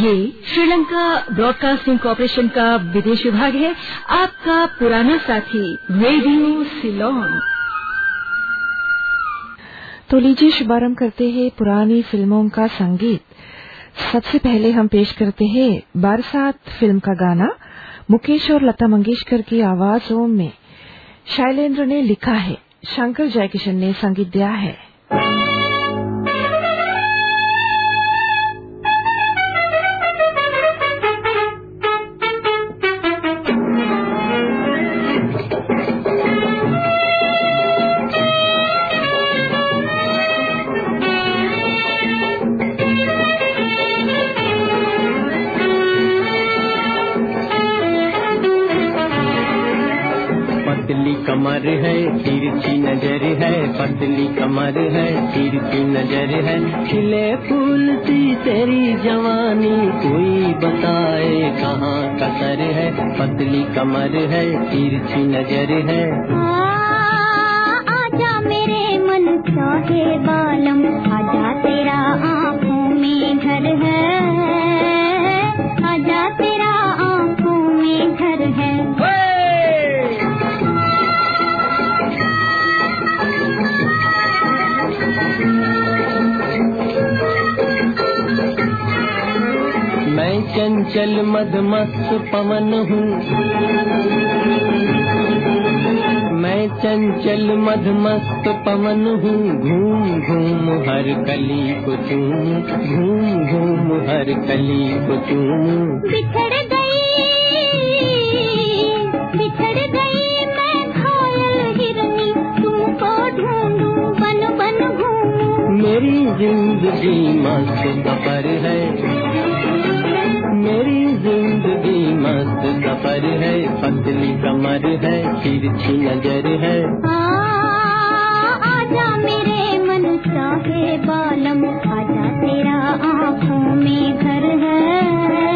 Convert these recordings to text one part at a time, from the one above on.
ये Sri Lanka broadcasting corporation का विदेश विभाग है। आपका पुराना साथी रेडियो सिलोन। तो लीजिए, शुभारंभ करते हैं पुरानी फ़िल्मों का संगीत। सबसे पहले हम पेश करते हैं बरसात फ़िल्म का गाना, मुकेश और लता मंगेशकर की आवाजों में। शैलेंद्र ने लिखा है, शंकर जयकिशन ने संगीत दिया है। पतली कमर है तिरछी नज़र है। खिले फूल सी तेरी जवानी, कोई बताए कहाँ कसर है। पतली कमर है तिरछी नज़र है। आजा मेरे मन चाहे बालम, आजा तेरा आँखों में घर है। चंचल मदमस्त पवन हूँ। मैं चंचल मदमस्त पवन हूँ। घूम घूम हर कली को चूम घूम घूम हर कली को चूम। बिछड़ गई बिछड़ गई मैं घायल हिरनी तुमको ढूंढूं बन बन घूमूं। मेरी ज़िंदगी मस्त सफ़र है। मेरी ज़िंदगी मस्त सफ़र है, पतली कमर है तिरछी नज़र है। आजा मेरे मन चाहे बालम, आजा तेरा आँखों में घर है।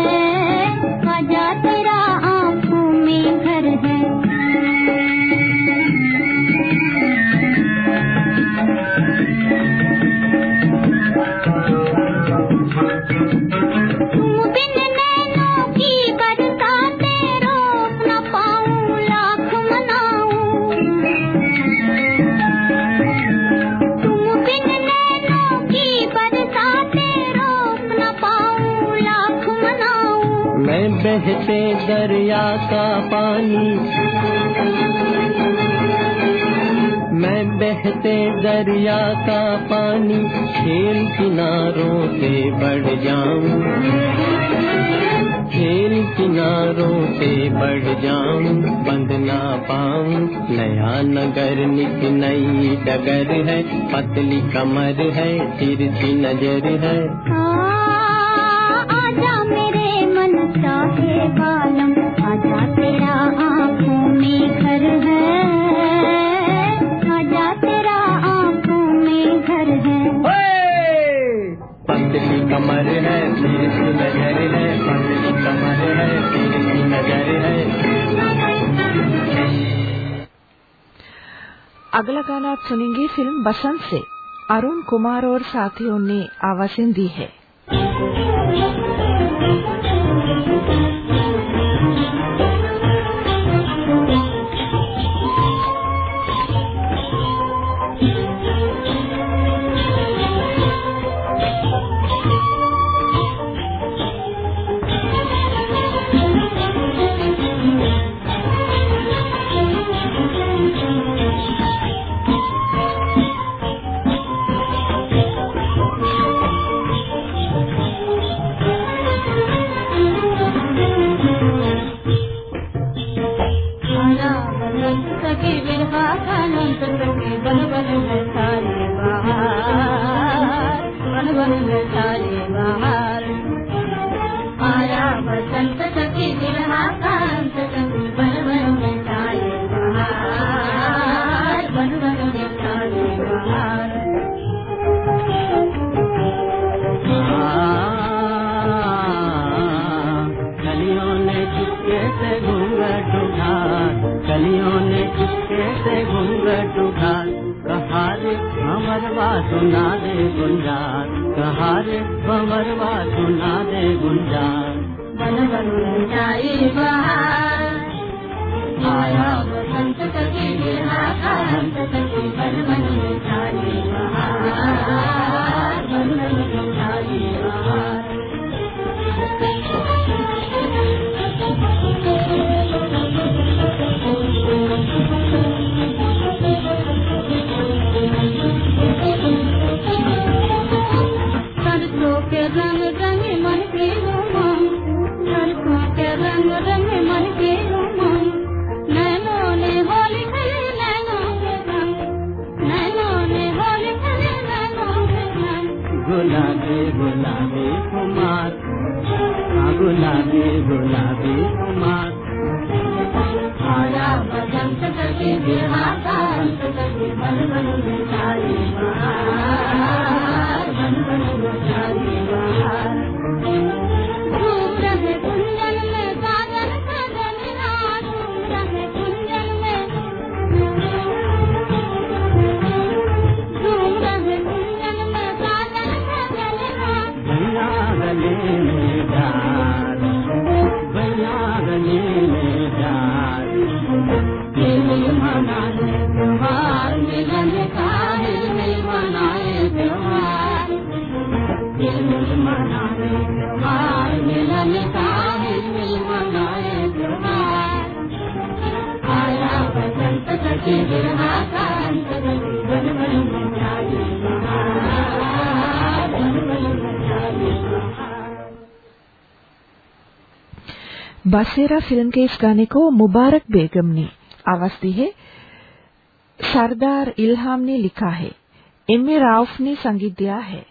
दरिया का पानी। मैं बहते दरिया का पानी खेल किनारों से बढ़ जाऊँ। खेल किनारों से बढ़ जाऊँ बंद ना पाऊँ। नया नगर नित नई डगर है पतली कमर है तिरछी नज़र है। आ, आजा मेरे मन चाहे बालम अगला गाना आप सुनेंगे फ़िल्म बसंत से। अरुण कुमार और साथियों ने आवाज़ें दी है। कलियों ने कैसे घूंघट उठा कहार भमरवा सुना दे गुंजार। कहार भमरवा सुना दे गुंजार। बन बन जाई आया बसंत बन बन जाई बन बन जाई बहार। गुलाबी कुमार हाँ गुलाबी गुलाबी कुमार। बदम सकती बिहार का सकती मन मन में सारी बसेरा फ़िल्म के इस गाने को मुबारक बेगम ने आवाज़ दी है। सरदार इल्हाम ने लिखा है। एम ए राउफ ने संगीत दिया है।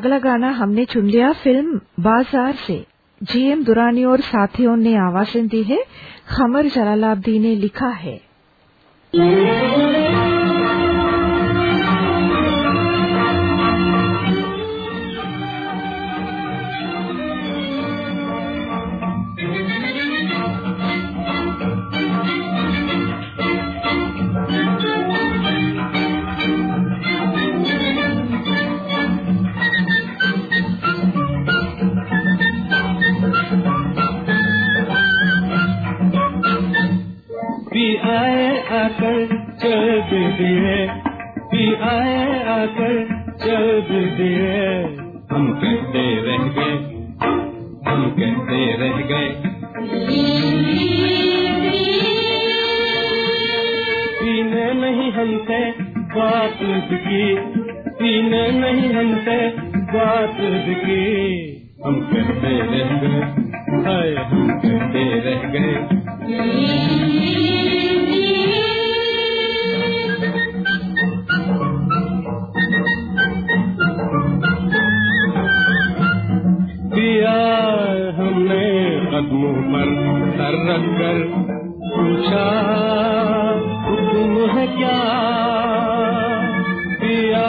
अगला गाना हमने चुन लिया फ़िल्म बाज़ार से। जीएम दुरानी और साथियों ने आवाज़ें दी है। खमर जलालाब्दी ने लिखा है। कदमों पर सर रख कर पूछा तुम है क्या? दिया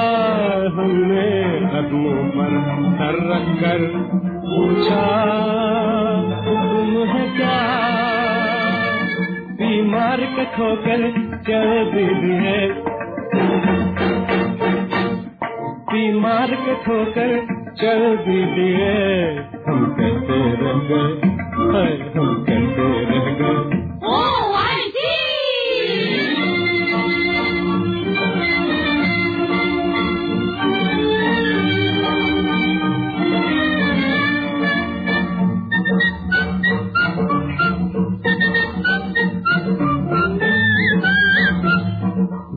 हमने कदमों पर सर रख कर पूछा तुम है क्या? बीमार के ठोकर चल है। बीमार के ठोकर चल गए हाय, हम कैसे रह गए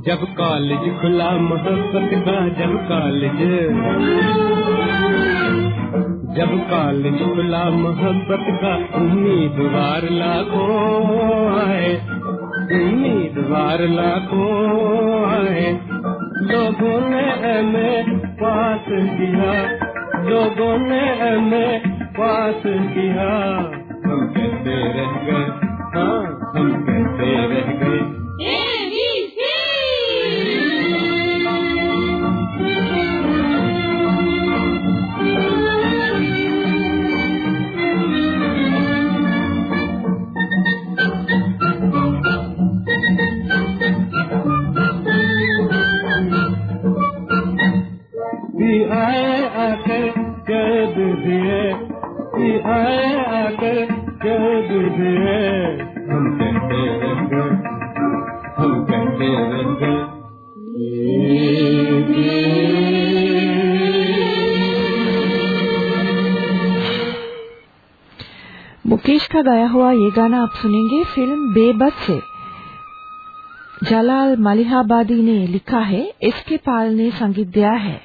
जब कॉलेज खुला मोहब्बत का जब कॉलेज। जब कॉलेज खुला मोहब्बत का, उम्मीदवार लाखों आए। उम्मीदवार लाखों आए। लोगों ने हमें पास किया, लोगों ने हमें पास किया। हम कैसे रह गए हाँ हम कैसे रह गए। मुकेश का गाया हुआ ये गाना आप सुनेंगे फ़िल्म बेबस से जलाल मलिहाबादी ने लिखा है इसके पाल ने संगीत दिया है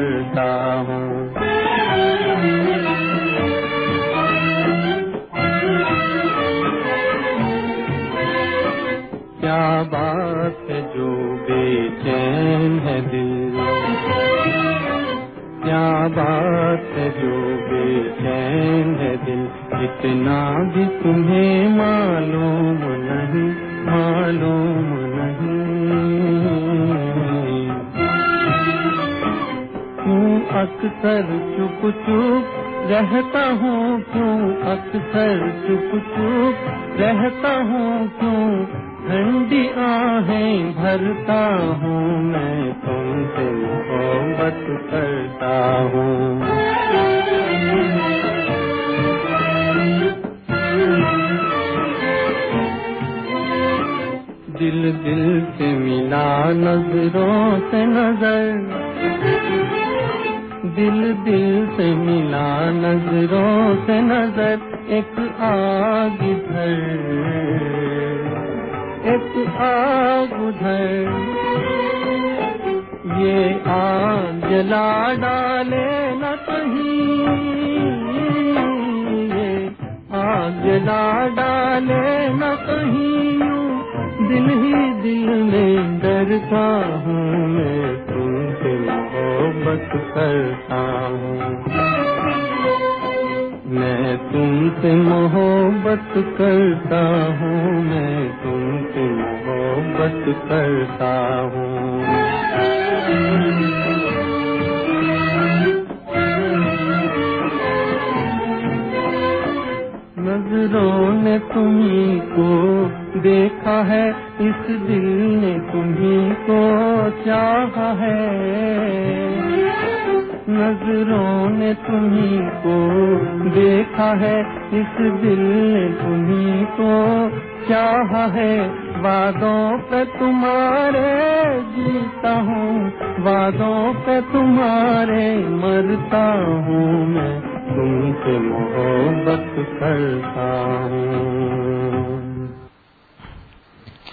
करता हूँ। क्या बात है जो बेचैन है दिल? क्या बात है जो बेचैन है दिल? इतना भी तुम्हें मालूम नहीं, मालूम अक्सर चुप चुप रहता हूँ क्यों? अक्सर चुप चुप रहता हूँ क्यों? ठंडी आहें भरता हूँ मैं तुमसे मोहब्बत करता हूँ। दिल दिल से मिला नज़रों से नज़र। दिल दिल से मिला नज़रों से नज़र, एक आग इधर एक आग उधर। ये आग जला डाले न कहीं, ये आग जला डाले न कहीं, दिल ही दिल में डरता हूँ मैं। मोहब्बत करता हूँ। मैं तुमसे मोहब्बत करता हूँ, मैं तुमसे मोहब्बत करता हूँ। नज़रों ने तुम्ही को देखा है, इस दिल ने तुम्ही को चाहा है। नज़रों ने तुम्ही को देखा है, इस दिल ने तुम्ही को चाहा है। वादों पे तुम्हारे जीता हूँ, वादों पे तुम्हारे मरता हूँ मैं, तुमसे मोहब्बत करता हूँ।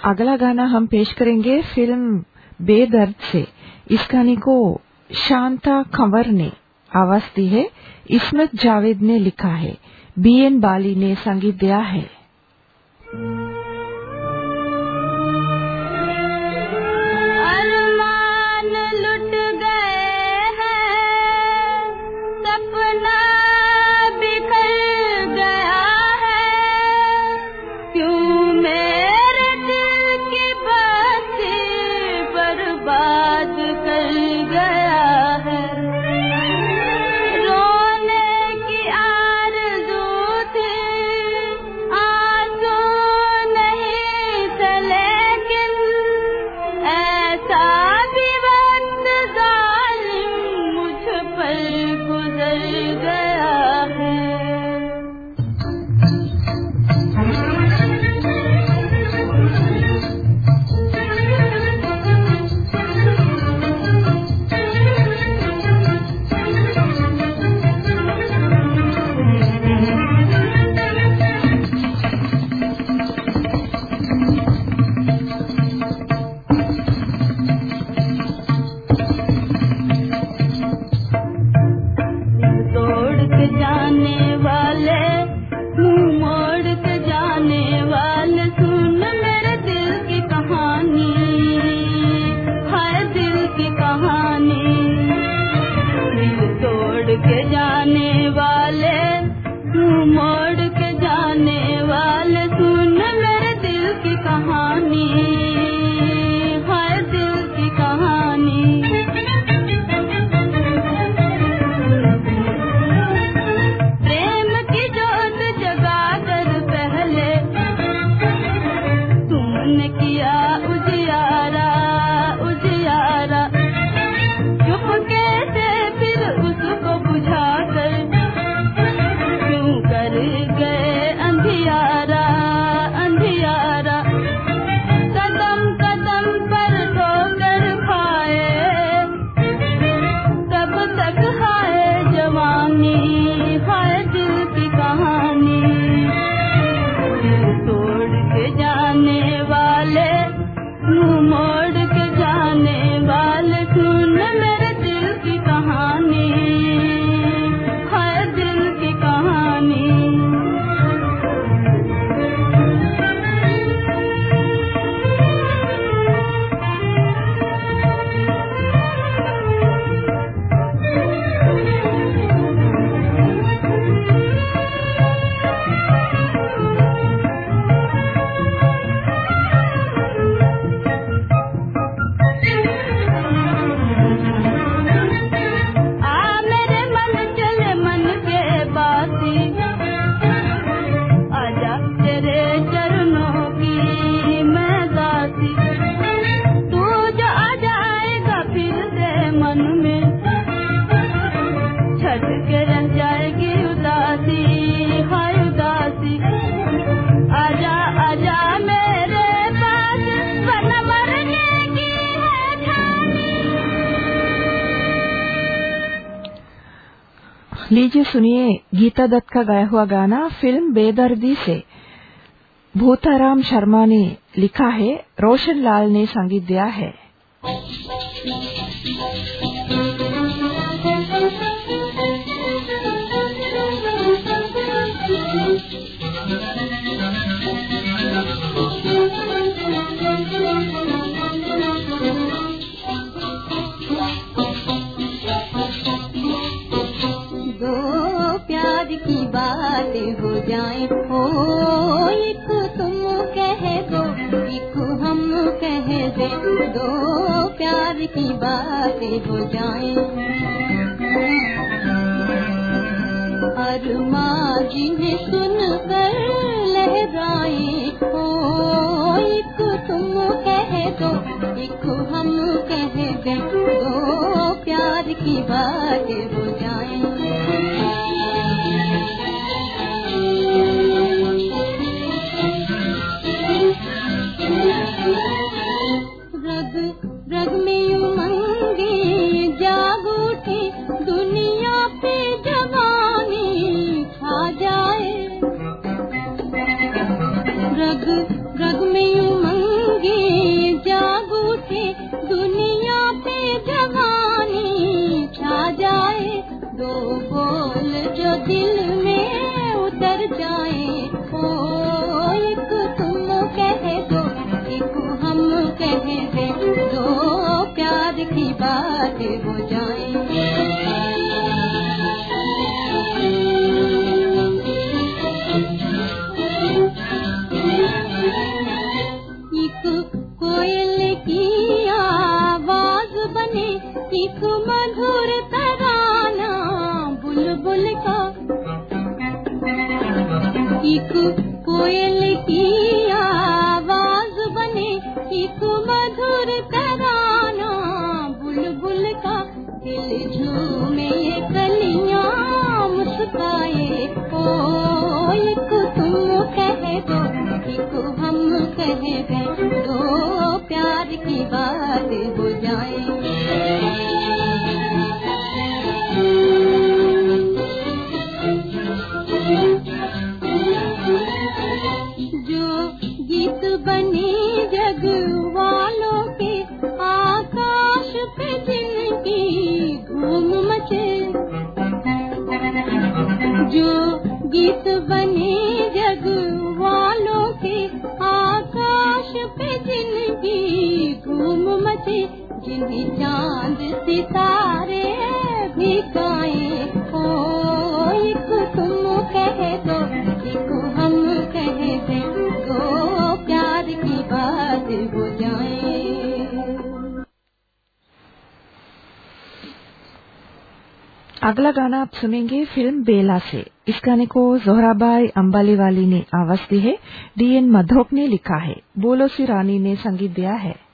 अगला गाना हम पेश करेंगे फ़िल्म बेदर्द से। इस गाने को शांता कंवर ने आवाज़ दी है। इसमत जावेद ने लिखा है। बीएन बाली ने संगीत दिया है। लीजिए, सुनिए गीता दत्त का गाया हुआ गाना, फ़िल्म बेदर्दी से। भूताराम शर्मा ने लिखा है रोशन लाल ने संगीत दिया है। कह दे दो प्यार की बातें हो जाए। अरुमा जिन्हें सुन कर लहराए हो एक तुम कह दो, एक हम कह दे दो प्यार की बातें हो जाए। बात अगला गाना आप सुनेंगे फ़िल्म बेला से। इस गाने को जोहराबाई अम्बालीवाली ने आवाज़ दी है। डीएन मधोक ने लिखा है। बोलो सी रानी ने संगीत दिया है।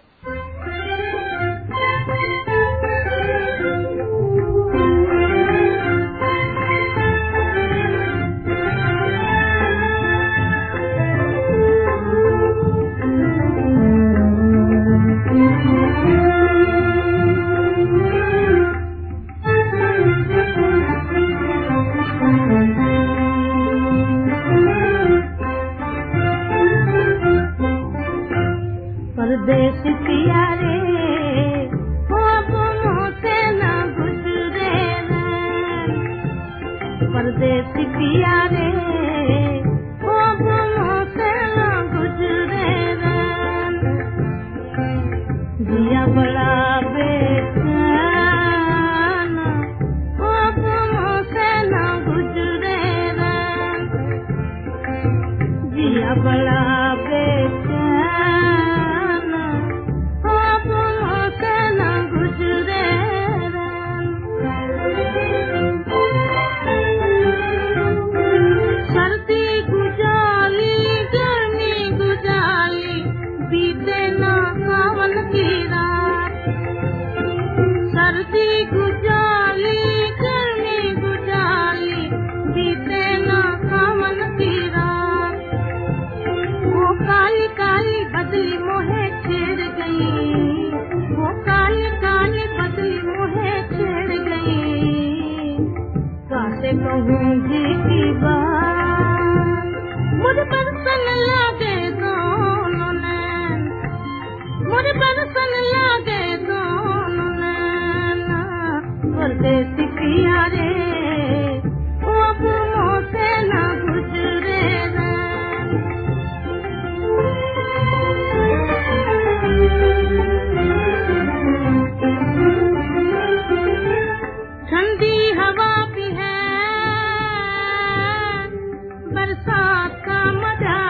बरसात का मज़ा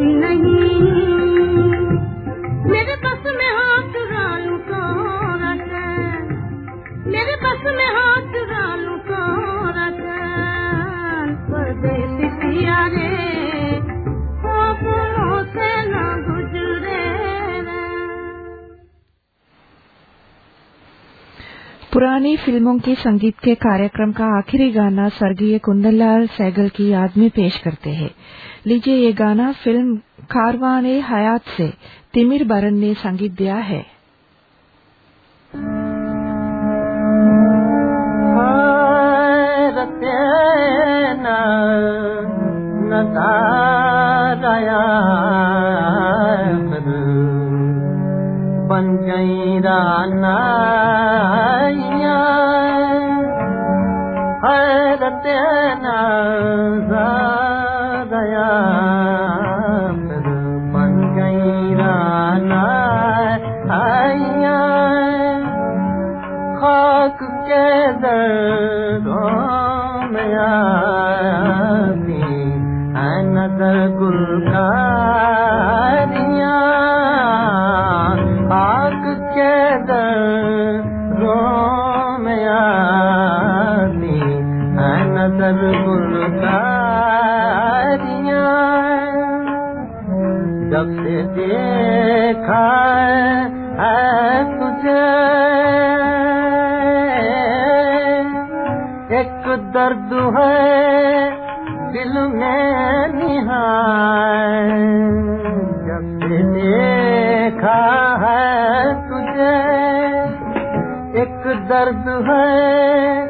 तो कुछ भी नहीं पुरानी फ़िल्मों के संगीत के कार्यक्रम का आखिरी गाना स्वर्गीय कुंदनलाल सैगल की याद में पेश करते हैं। लीजिए ये गाना फ़िल्म कारवान हयात से तिमिर बरन ने संगीत दिया है। बन गई रानाइया हैरत जब से देखा है तुझे एक दर्द है, दिल में निहाय जब से देखा है तुझे, एक दर्द है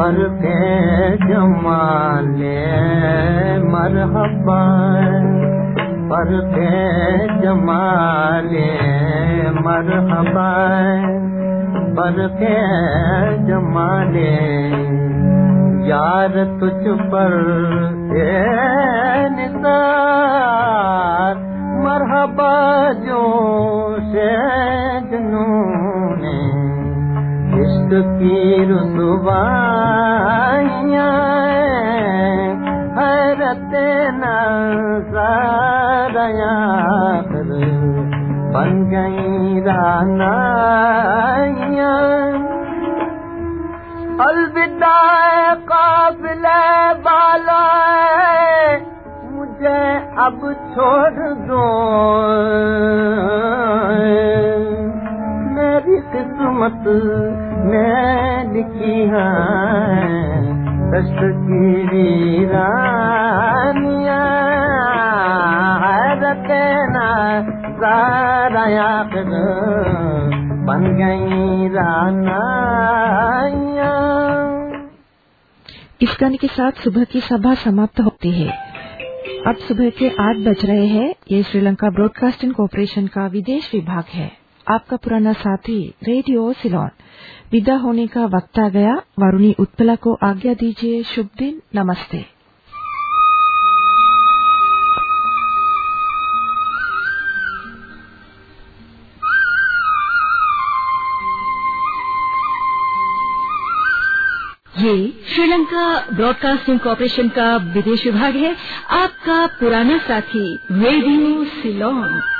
पर के जमाले मरहबा। पर के जमाले यार तुझ पर ए निसार। मरहबा जो से जुनूने हर ते न संजर अला मुझे अब छोड़ दो किस्मत में लिखी है की वीरानिया। हैरत नज़ारा बन गई रानाइया। इस गाने के साथ सुबह की सभा समाप्त होती है। अब सुबह के आठ बज रहे हैं। ये श्रीलंका ब्रॉडकास्टिंग कॉरपोरेशन का विदेश विभाग है। आपका पुराना साथी, रेडियो सिलोन। विदा होने का वक्त आ गया। वरुणी उत्पला को आज्ञा दीजिए। शुभ दिन। नमस्ते। ये श्रीलंका ब्रॉडकास्टिंग कॉरपोरेशन का विदेश विभाग है। आपका पुराना साथी, रेडियो सिलोन।